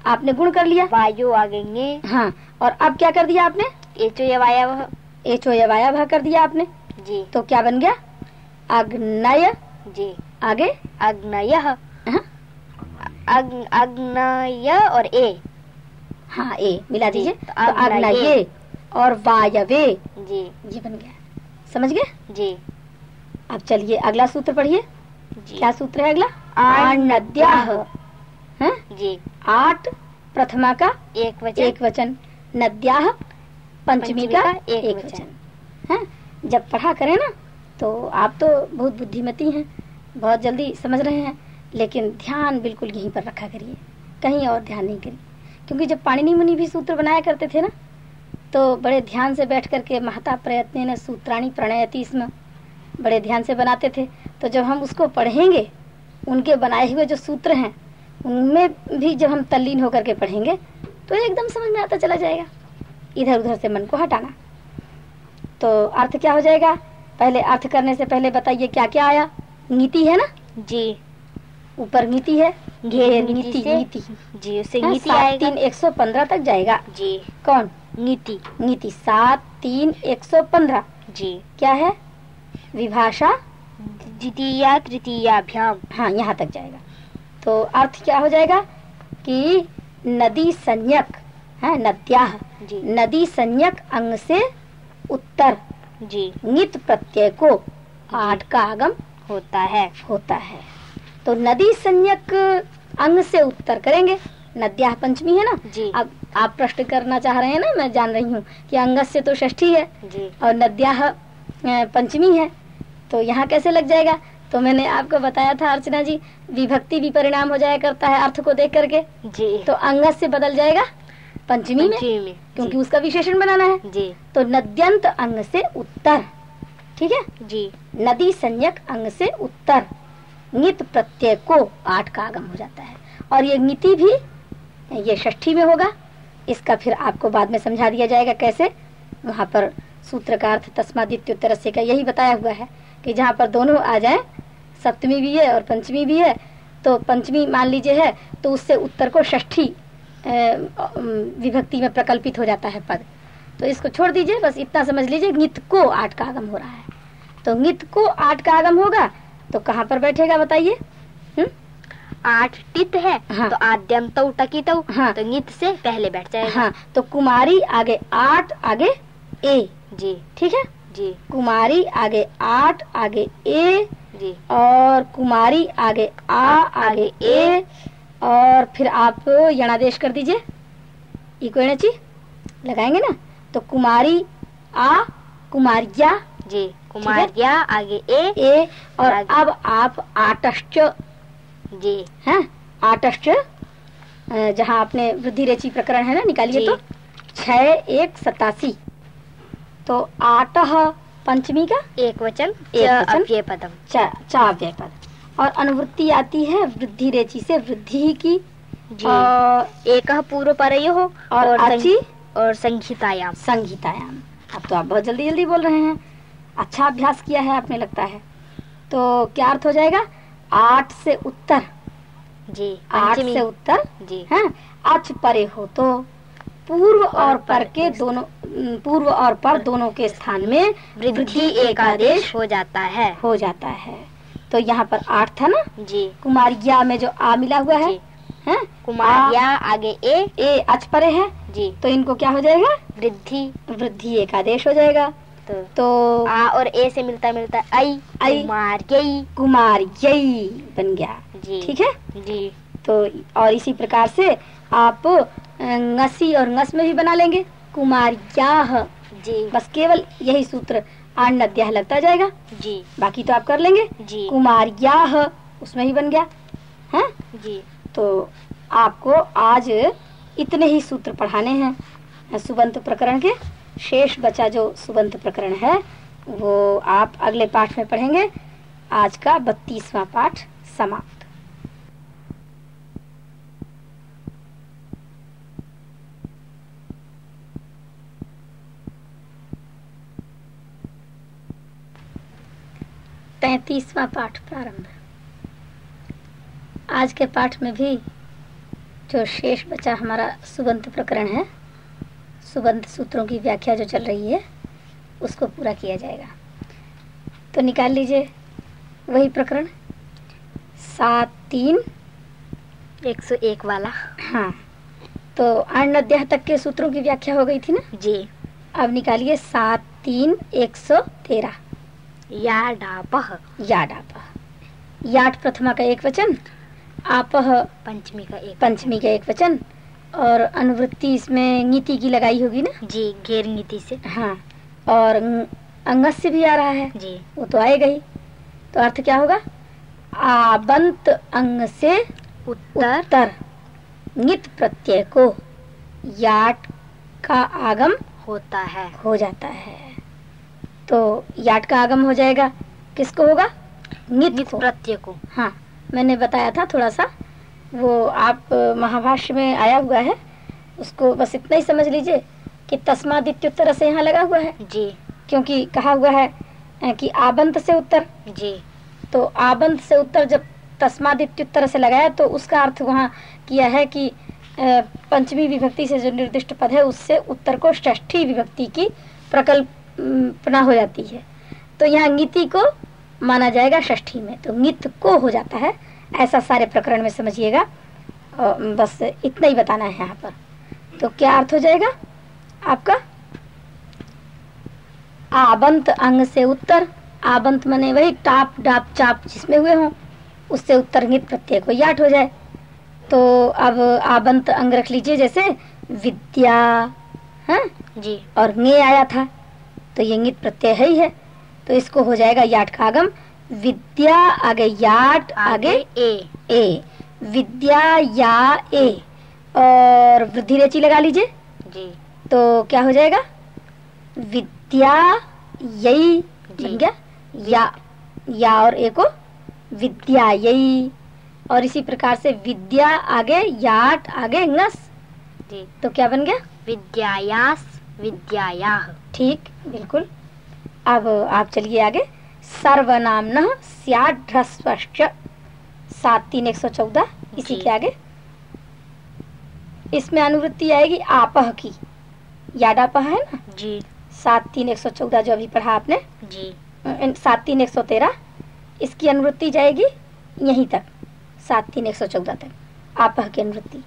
आपने गुण कर लिया। वायु आगे ङे हाँ और अब क्या कर दिया आपने? एचो या वाया एचो या वाया भा कर दिया आपने। जी। तो क्या बन गया? अग्नय जी। आगे। अग्नय। हाँ। अग्नय और ए। हाँ ए। मिला दीजिए। तो अग्नये। और वायवे। जी। ये बन गया। समझ गए? जी। अब चलिए अगला सूत्र पढ़िए। क्या सूत्र है अगला? आनद्याह। हैं? जी। आठ प्रथमा का एक वचन। एक वचन। नद्या पंचमी का एक, एक वचन। है? जब पढ़ा करें ना तो आप तो बहुत बुद्धिमती हैं बहुत जल्दी समझ रहे हैं। लेकिन ध्यान बिल्कुल यहीं पर रखा करिए। कहीं और ध्यान नहीं करिए। क्योंकि जब पाणिनि मुनि भी सूत्र बनाया करते थे ना तो बड़े ध्यान से बैठ करके महता प्रयत्न न सूत्राणी प्रणयति इसमें। बड़े ध्यान से बनाते थे। तो जब हम उसको पढ़ेंगे, उनके बनाए हुए जो सूत्र हैं, उनमें भी जब हम तल्लीन होकर के पढ़ेंगे तो एकदम समझ में आता चला जाएगा। इधर उधर से मन को हटाना। तो अर्थ क्या हो जाएगा? पहले अर्थ करने से पहले बताइए क्या क्या आया? नीति है ना? जी। ऊपर नीति है घेर नीति नीति जी उससे हाँ, नीति सात तीन एक सौ पंद्रह तक जाएगा। जी। कौन? नीति। नीति सात तीन एक सौ पंद्रह। जी। क्या है? विभाषा? द्वितीया तृतीयाभ्याम हाँ यहाँ तक जाएगा। तो अर्थ क्या हो जाएगा? कि नदी संयक है नद्या जी। नदी संयक अंग से उत्तर। जी। नित प्रत्यय को आठ का आगम होता है। होता है। तो नदी संज्ञक अंग से उत्तर करेंगे। नद्या पंचमी है ना? जी। अब आप प्रश्न करना चाह रहे हैं ना? मैं जान रही हूँ कि अंगस से तो षष्ठी है जी। और नद्या पंचमी है। तो यहाँ कैसे लग जाएगा? तो मैंने आपको बताया था अर्चना जी विभक्ति भी परिणाम हो जाया करता है अर्थ को देख करके। जी। तो अंगस से बदल जाएगा पंचमी में में। क्योंकि उसका विशेषण बनाना है। जी। तो नद्यंत अंग से उत्तर ठीक है? जी। नदी संज्ञक अंग से उत्तर। नित प्रत्यय को आठ का आगम हो जाता है। और ये नीति भी, ये षष्ठी में होगा। इसका फिर आपको बाद में समझा दिया जाएगा कैसे। वहाँ पर सूत्र का अर्थ तस्मादित्योत्तर का यही बताया हुआ है कि जहाँ पर दोनों आ जाए, सप्तमी भी है और पंचमी भी है तो पंचमी मान लीजिए है तो उससे उत्तर को षष्ठी विभक्ति में प्रकल्पित हो जाता है पद। तो इसको छोड़ दीजिए, बस इतना समझ लीजिए, नित को आठ का आगम हो रहा है। तो नित को आठ का आगम होगा तो कहाँ पर बैठेगा बताइए? हम्म? आठ टित है हाँ। तो आद्यम तो टकी तो हाँ। तो नित से पहले बैठ जाएगा। हाँ तो कुमारी आगे आठ आगे ए जी। ठीक है? जी। कुमारी आगे आठ आगे ए जी। और कुमारी आगे आ आगे ए और फिर आप यणादेश कर दीजिए। इको लगाएँगे ना? तो कुमारी आ कुमारिया जी। कुमारिया आगे ए ए और अब आप आटश्च जी। है? आटश्च जहाँ आपने वृद्धि रेची प्रकरण है ना निकालिए। तो। छह एक सतासी। तो आट पंचमी का? एक वचन एक वचन। पदम चा- चाव्य पद और अनुवृत्ति आती है वृद्धि रेची से वृद्धि की। जी। एक पूर्व पर हो और संग- और संहितायाम। संहितायाम। अब तो आप बहुत जल्दी जल्दी बोल रहे हैं। अच्छा अभ्यास किया है आपने लगता है। तो क्या अर्थ हो जाएगा? आठ से उत्तर। जी आठ से उत्तर? जी। है अच परे हो तो। पूर्व और पर के दोनों पूर्व और पर दोनों के स्थान में वृद्धि एक आदेश हो जाता है। हो जाता है। तो यहाँ पर आठ था ना? जी। कुमारिया में जो आ मिला हुआ है हैं? कुमारिया आगे ए। ए अच परे है। जी। तो इनको क्या हो जाएगा? वृद्धि। वृद्धि एक आदेश हो जाएगा। तो तो आ और ए से मिलता मिलता आई आई। कुमार यई। कुमार यही बन गया। जी। ठीक है? जी। तो और इसी प्रकार से आप ngसी और ngस में भी बना लेंगे। कुमार याह। जी। बस केवल यही सूत्र आण अध्याय लगता जाएगा। जी। बाकी तो आप कर लेंगे। जी। कुमार याह उसमें ही बन गया। है? जी। तो आपको आज इतने ही सूत्र पढ़ाने हैं सुबंत प्रकरण के। शेष बचा जो सुबंत प्रकरण है, वो आप अगले पाठ में पढ़ेंगे। आज का बत्तीसवां पाठ समाप्त। तैतीसवां पाठ प्रारंभ। आज के पाठ में भी जो शेष बचा हमारा सुबंत प्रकरण है सुबंत सूत्रों की व्याख्या जो चल रही है उसको पूरा किया जाएगा। तो निकाल लीजिए वही प्रकरण। सात तीन। एक सौ एक वाला। हाँ। तो अध्याय तक के सूत्रों की व्याख्या हो गई थी ना? जी। अब निकालिए सात तीन एक सौ तेरह। या डापह याड आप याट प्रथमा का एक वचन आपह पंचमी का एक। पंचमी का एक वचन और अनुवृत्ति इसमें नीति की लगाई होगी ना? जी घेर नीति से। हाँ और अंग- अंगस से भी आ रहा है। जी। वो तो आएगा ही। तो अर्थ क्या होगा? आबंत अंग से उत्तर। उत्तर। नित प्रत्यय को याट का आगम होता है। हो जाता है। तो याट का आगम हो जाएगा। किसको होगा? नित नित प्रत्यय को। हाँ मैंने बताया था थोड़ा सा। वो आप महाभाष्य में आया हुआ है उसको बस इतना ही समझ लीजिए कि तस्मादित्युत्तर से यहाँ लगा हुआ है। जी। क्योंकि कहा हुआ है कि आबंत से उत्तर। जी। तो आबंत से उत्तर जब तस्मादित्युत्तर से लगाया तो उसका अर्थ वहाँ किया है कि पंचमी विभक्ति से जो निर्दिष्ट पद है उससे उत्तर को ष्ठी विभक्ति की प्रकल्पना हो जाती है। तो यहाँ नीति को माना जाएगा षष्ठी में। तो नित को हो जाता है ऐसा सारे प्रकरण में समझिएगा। बस इतना ही बताना है यहाँ पर। तो क्या अर्थ हो जाएगा? आपका? आबंत अंग से उत्तर। आबंत मने वही टाप डाप चाप जिसमें हुए हों उससे उत्तर नित प्रत्यय को याट हो जाए। तो अब आबंत अंग रख लीजिए जैसे विद्या है? जी। और ङे आया था। तो ये नित प्रत्यय है ही है। तो इसको हो जाएगा याट का आगम। विद्या आगे याट आगे ए। ए। विद्या या ए। और वृद्धि रेची लगा लीजिए। जी। तो क्या हो जाएगा? विद्या यही बन गया। या या और ए को विद्या यही और इसी प्रकार से विद्या आगे याट आगे नस जी। तो क्या बन गया? विद्यायास विद्यायाह। ठीक बिल्कुल। अब आप चलिए आगे। सर्वनाम न सात तीन एक सौ चौदह। इसी के आगे। इसमें अनुवृत्ति आएगी आपह की। याडापह है ना? जी। सात तीन एक सौ चौदह जो अभी पढ़ा आपने। जी। सात तीन एक सौ तेरह। इसकी अनुवृत्ति जाएगी यहीं तक। सात तीन एक सौ चौदह तक। आपह की अनुवृत्ति।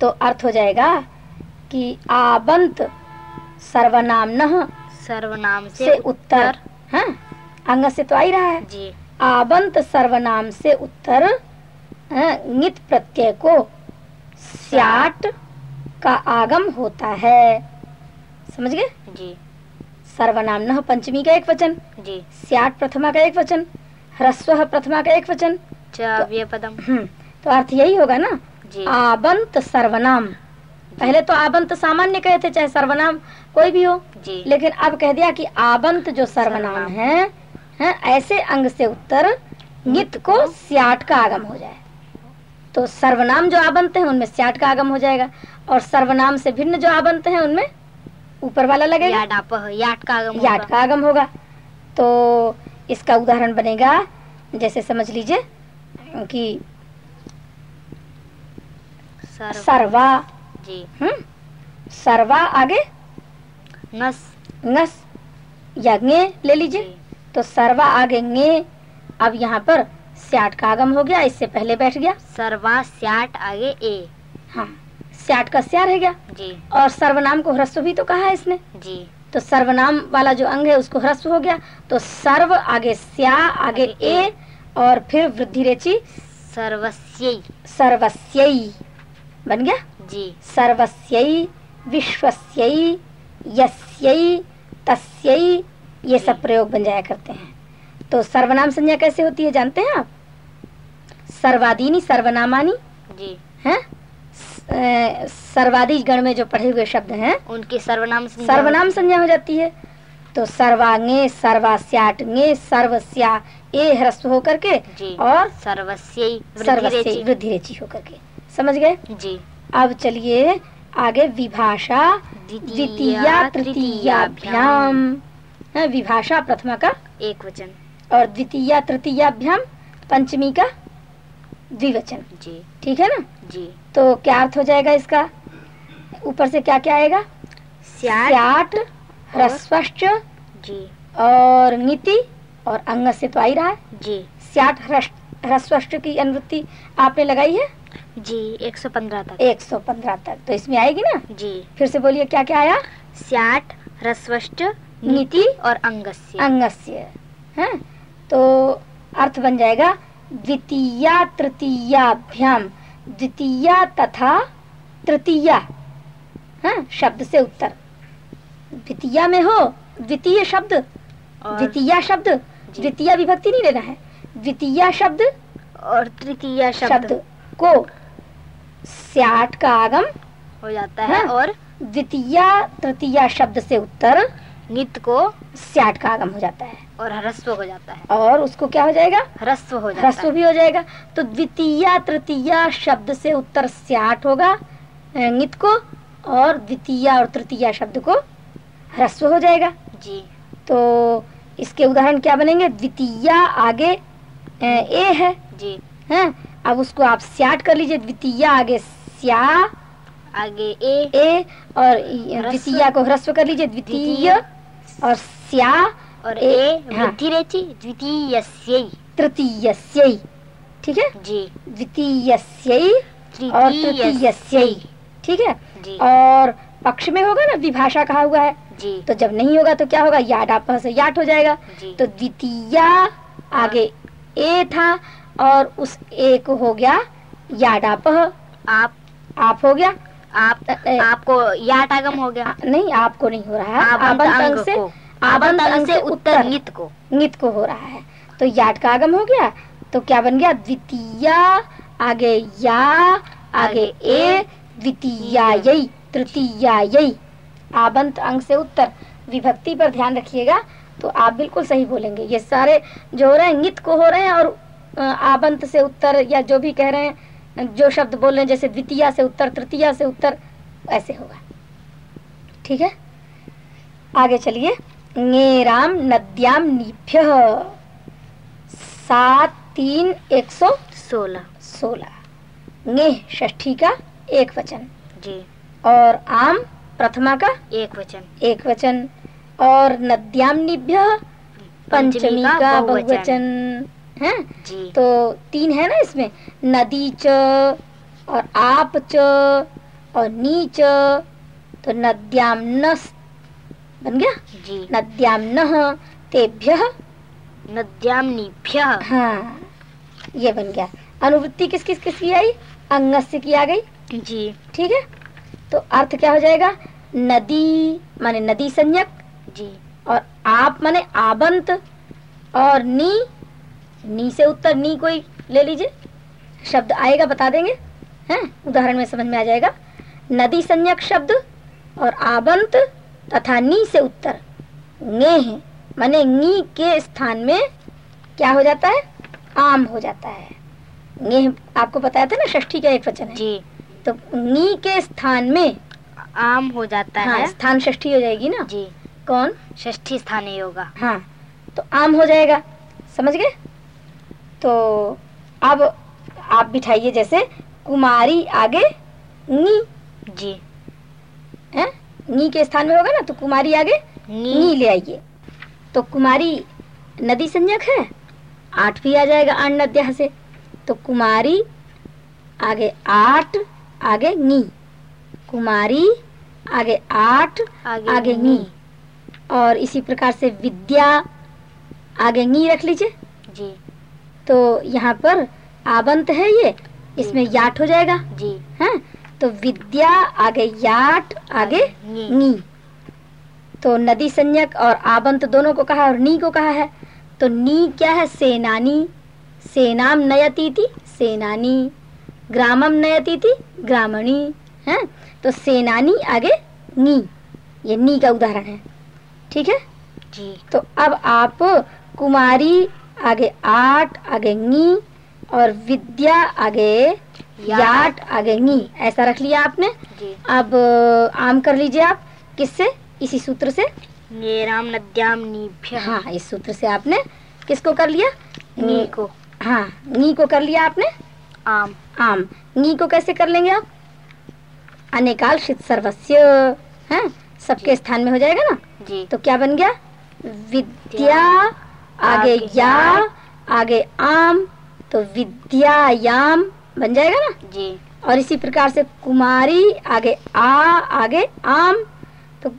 तो अर्थ हो जाएगा कि आबंत सर्वनाम न सर्वनाम से, से उत्तर। हाँ अंग से तो आ ही रहा है। जी। आबंत सर्वनाम से उत्तर हाँ, नित प्रत्यय को स्याट का आगम होता है। समझ गए? जी। सर्वनाम न पंचमी का एक वचन जी। स्याट प्रथमा का एक वचन ह्रस्व प्रथमा का एक वचन। च व्यपदम हम्म, तो अर्थ यही होगा ना? जी। आबंत सर्वनाम। पहले तो आबंत सामान्य कहे थे चाहे सर्वनाम कोई भी हो। जी। लेकिन अब कह दिया कि आबंत जो सर्वनाम। है, है ऐसे अंग से उत्तर नित को स्याट का आगम हो जाए। तो सर्वनाम जो आबंत है उनमें स्याट का आगम हो जाएगा। और सर्वनाम से भिन्न जो आबंत है उनमें ऊपर वाला लगेगा। याट का आगम याट। का आगम होगा। तो इसका उदाहरण बनेगा जैसे समझ लीजिए कि सर्व सर्वा जी। हम्म। सर्वा आगे? नस। नस। या ङे ले लीजिए। तो सर्वा आगे ङे अब यहाँ पर स्याट का आगम हो गया इससे पहले बैठ गया। सर्वा स्याट आगे ए। हाँ स्याट का स्या रह गया जी। और सर्वनाम को ह्रस्व भी तो कहा है इसने। जी। तो सर्वनाम वाला जो अंग है उसको ह्रस्व हो गया। तो सर्व आगे स्या आगे ए और फिर वृद्धि रेची। सर्वस्यै। सर्वस्यई बन गया? जी। सर्वस्यई विश्वस्यई यस्यई तस्यई ये सब प्रयोग बन जाया करते हैं। तो सर्वनाम संज्ञा कैसे होती है जानते हैं आप? सर्वादीनी सर्वनामानी? जी। हैं? सर्वादी गण में जो पढ़े हुए शब्द हैं उनकी सर्वनाम सर्वनाम संज्ञा हो जाती है। तो सर्वांगे सर्वास्याटंगे सर्वस्या ए ह्रस्व होकर के और सर्वस्यै सर्वस्य वृद्धि रेची होकर के। समझ गए? जी। अब चलिए आगे विभाषा द्वितीया तृतीयाभ्याम। हाँ, विभाषा प्रथमा का एक वचन। और द्वितीया तृतीयाभ्याम पंचमी का द्विवचन। जी। ठीक है ना? जी। तो क्या अर्थ हो जाएगा इसका? ऊपर से क्या क्या आएगा? स्याट ह्रस्वश्च जी। और नीति और अंग से तो आ ही रहा है। जी। स्याट ह्रस- ह्रस्वश्च की अनुवृत्ति आपने लगाई है? जी एक सौ पंद्रह तक। 115 तक। तो इसमें आएगी ना? जी। फिर से बोलिए क्या क्या आया? स्याट ह्रस्वश्च नीति और अंगस्य। अंगस्य है? तो अर्थ बन जाएगा द्वितीया तृतीयाभ्याम द्वितीया तथा तृतीया हाँ? शब्द से उत्तर। द्वितीया में हो द्वितीय शब्द। द्वितीया शब्द। द्वितीय विभक्ति नहीं लेना है। द्वितीय शब्द और तृतीय शब्द। शब्द। को स्याट का आगम हो जाता है हाँ। और द्वितीय तृतीय शब्द से उत्तर नित को स्याट का आगम हो जाता है। और ह्रस्व हो जाता है। और उसको क्या हो जाएगा? ह्रस्व हो जाता ह्रस्व भी हो जाएगा। तो द्वितीय तृतीय शब्द से उत्तर स्याट होगा नित को और द्वितीय और तृतीय शब्द को ह्रस्व हो जाएगा। जी। तो इसके उदाहरण क्या बनेंगे? द्वितीय आगे ए है। जी। हैं अब उसको आप स्याट कर लीजिए द्वितीय आगे स्या आगे ए ए और। द्वितीया को ह्रस्व कर लीजिए द्वितीय और स्या और ए- हाँ। वृद्धि रेचि द्वितीयस्यै। तृतीयस्यै ठीक है? जी। द्वितीयस्यै और तृतीयस्यै। ठीक है? जी। और पक्ष में होगा ना विभाषा कहा हुआ है। जी। तो जब नहीं होगा तो क्या होगा? याड आप से याट हो जाएगा। तो द्वितीय आगे ए था और उस ए को हो गया याडाप। आप आप हो गया? आप अ, आपको याट आगम हो गया। नहीं आपको नहीं हो रहा है। आबंत से आबंत अंग से उत्तर नित को। नित को हो रहा है। तो याट का आगम हो गया। तो क्या बन गया? द्वितीया आगे या आगे ए द्वितीया यही तृतीया यही आबंत अंग से उत्तर। विभक्ति पर ध्यान रखिएगा। तो आप बिल्कुल सही बोलेंगे। ये सारे जो हो रहे हैं नित को हो रहे हैं और आबंत से उत्तर या जो भी कह रहे हैं जो शब्द बोल रहे हैं जैसे द्वितीय से उत्तर तृतीया से उत्तर ऐसे होगा। ठीक है? आगे चलिए। ङेराम नद्याम नीभ्य सात तीन एक सौ सोलह। सोलह। ङे षष्ठी का एक वचन। जी। और आम प्रथमा का एक वचन। एक वचन। और नद्याम निभ्य पंचमी का बहुवचन। है? जी। तो तीन है ना इसमें? नदी च और आप च और नीच तो नद्याम न बन गया? जी। नद्याम न तेभ्य। नद्याम निभ्य हाँ ये बन गया। अनुवृत्ति किस किस किस की आई? अंगस्य की आ गई। जी। ठीक है? तो अर्थ क्या हो जाएगा? नदी माने नदी संज्ञक जी। और आप माने आबंत और नी नी से उत्तर नी कोई ले लीजिए। शब्द आएगा बता देंगे। हैं? उदाहरण में समझ में आ जाएगा। नदी संज्ञक शब्द और आबंत तथा नी से उत्तर। ङे है। माने नी के स्थान में क्या हो जाता है? आम हो जाता है। ङे आपको बताया था ना षष्ठी का एक वचन है। जी। तो नी के स्थान में आम हो जाता हाँ है। स्थान षष्ठी हो जाएगी ना? जी। कौन? षष्ठी स्थानीय होगा। हाँ तो आम हो जाएगा। समझ गए? तो अब आप बिठाइए जैसे कुमारी आगे नी जी। है? नी के स्थान में होगा ना तो कुमारी आगे नी। नी ले आइए। तो कुमारी नदी संज्ञक है आठ भी आ जाएगा आठ नद्या से। तो कुमारी आगे आठ आगे नी। कुमारी आगे आठ आगे आगे नी। नी। और इसी प्रकार से विद्या आगे नी रख लीजिए। तो यहाँ पर आबंत है ये। इसमें याट हो जाएगा। जी। है? तो विद्या आगे याट आगे नी। नी। तो नदी संज्ञक और आबंत दोनों को कहा और नी को कहा है। तो नी क्या है? सेनानी। सेनाम नयती थी सेनानी। ग्रामम नयती थी ग्रामणी। है? तो सेनानी आगे नी। ये नी का उदाहरण है। ठीक है? जी। तो अब आप कुमारी आगे आठ आगे नी और विद्या आगे याट आगे नी। ऐसा रख लिया आपने? जी। अब आम कर लीजिए आप। किससे? इसी सूत्र से? नेराम नद्याम नीभ्य। हाँ इस सूत्र से आपने किसको कर लिया? नी को। हाँ नी को कर लिया आपने? आम। आम। नी को कैसे कर लेंगे आप? अनेकाल शित सर्वस्य है? सबके स्थान में हो जाएगा ना? जी। तो क्या बन गया? विद्या आगे या आगे आम तो विद्यायाम बन जाएगा ना? जी। और इसी प्रकार से कुमारी आगे आ आगे आम तो।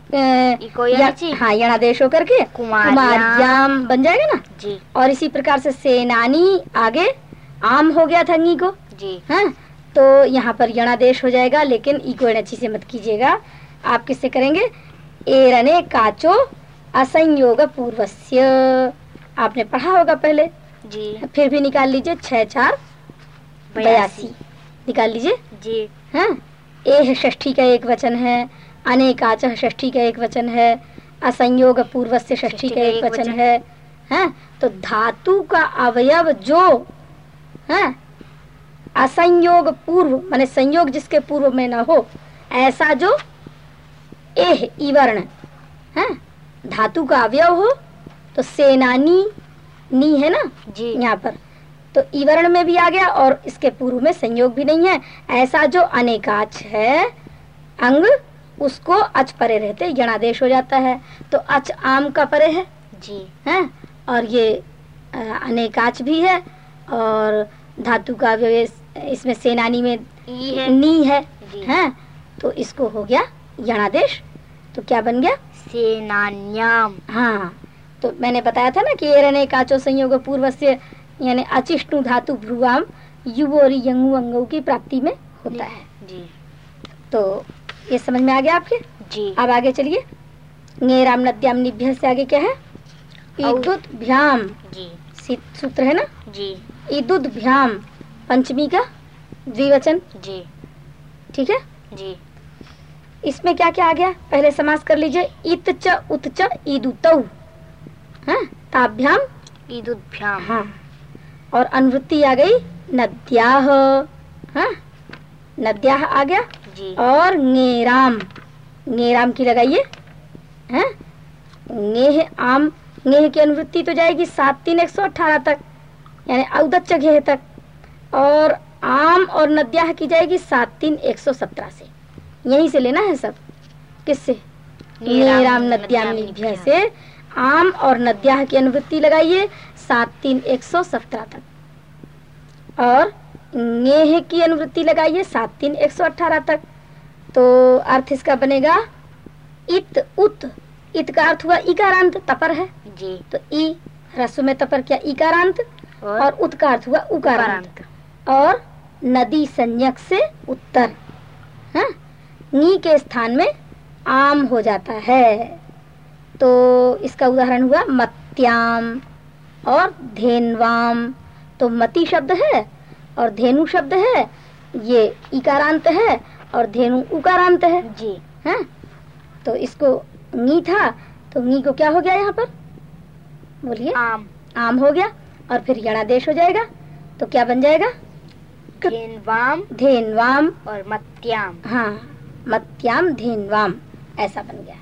हाँ यणादेश होकर के कुमार्याम। बन जाएगा ना? जी। और इसी प्रकार से सेनानी आगे आम हो गया था नी को। जी। हाँ तो यहाँ पर यणादेश हो जाएगा लेकिन इको अच्छी से मत कीजिएगा। आप किससे करेंगे? एरने काचो असंयोग पूर्वस्य आपने पढ़ा होगा पहले? जी। फिर भी निकाल लीजिए छह चार बयासी। निकाल लीजिए। जी। हाँ? एह षष्ठी का एक वचन है अनेकाच षष्ठी का एक वचन है असंयोग पूर्व से षष्ठी का एक वचन है। हाँ? तो धातु का अवयव जो है? असंयोग पूर्व माने संयोग जिसके पूर्व में ना हो ऐसा जो एह इवर्ण है? धातु का अवयव हो तो सेनानी नी है ना? जी। यहाँ पर। तो इवर्ण में भी आ गया और इसके पूर्व में संयोग भी नहीं है। ऐसा जो अनेकाच है अंग उसको अच परे रहते यणादेश हो जाता है। तो अच आम का परे है? जी। है? और ये अनेकाच भी है और धातु का इसमें सेनानी में है। नी है। हैं? तो इसको हो गया यणादेश। तो क्या बन गया? सेनान्याम। हाँ। तो मैंने बताया था ना कि एरने काचो संयोग पूर्व से यानी अचिष्णु धातु भ्रुवाम युवोरी यंगु अंगों की प्राप्ति में होता है। जी। तो ये समझ में आ गया आपके? जी। अब आगे चलिए। नेराम नद्याम निभ्य से आगे क्या है? ईदुत भ्याम। जी। सूत्र है ना? जी। ईदुत भ्याम। पंचमी का द्विवचन। जी। ठीक है? जी। इसमें क्या क्या आ गया? पहले समास कर लीजिए। इत च उत च ईदुतौ हाँ ताभ्याम। ईदुभ्याम। हाँ। और अनुवृत्ति आ गई नद्याह। हाँ नद्याह आ गया। जी। और नेराम। नेराम की लगाइए। हैं नेह आम नेह की अनुवृत्ति तो जाएगी सात तीन एक सौ अठारह तक यानी औदच्च घेह तक। और आम और नद्याह की जाएगी सात तीन एक सौ सत्रह से। यहीं से लेना है सब। किससे? नेराम नद्याम से। आम और नद्याह की अनुवृत्ति लगाइए सात तीन एक सौ सत्रह तक। और नेह की अनुवृत्ति लगाइए सात तीन एक सौ अठारह तक। तो अर्थ इसका बनेगा इत उत। इत का अर्थ हुआ इकारांत तपर है। जी। तो ई रसु में तपर क्या इकारांत? और, और उत का अर्थ हुआ उकारांत। और नदी संयक से उत्तर। हाँ? नी के स्थान में आम हो जाता है। तो इसका उदाहरण हुआ मत्याम और धेनवाम। तो मति शब्द है और धेनु शब्द है ये इकारांत है और धेनु उकारांत है। जी। हैं? तो इसको नी था तो नी को क्या हो गया यहाँ पर? बोलिए। आम। आम हो गया और फिर यणादेश हो जाएगा। तो क्या बन जाएगा? धेनवाम धेनवाम। और मत्याम। हाँ मत्याम धेनवाम ऐसा बन गया।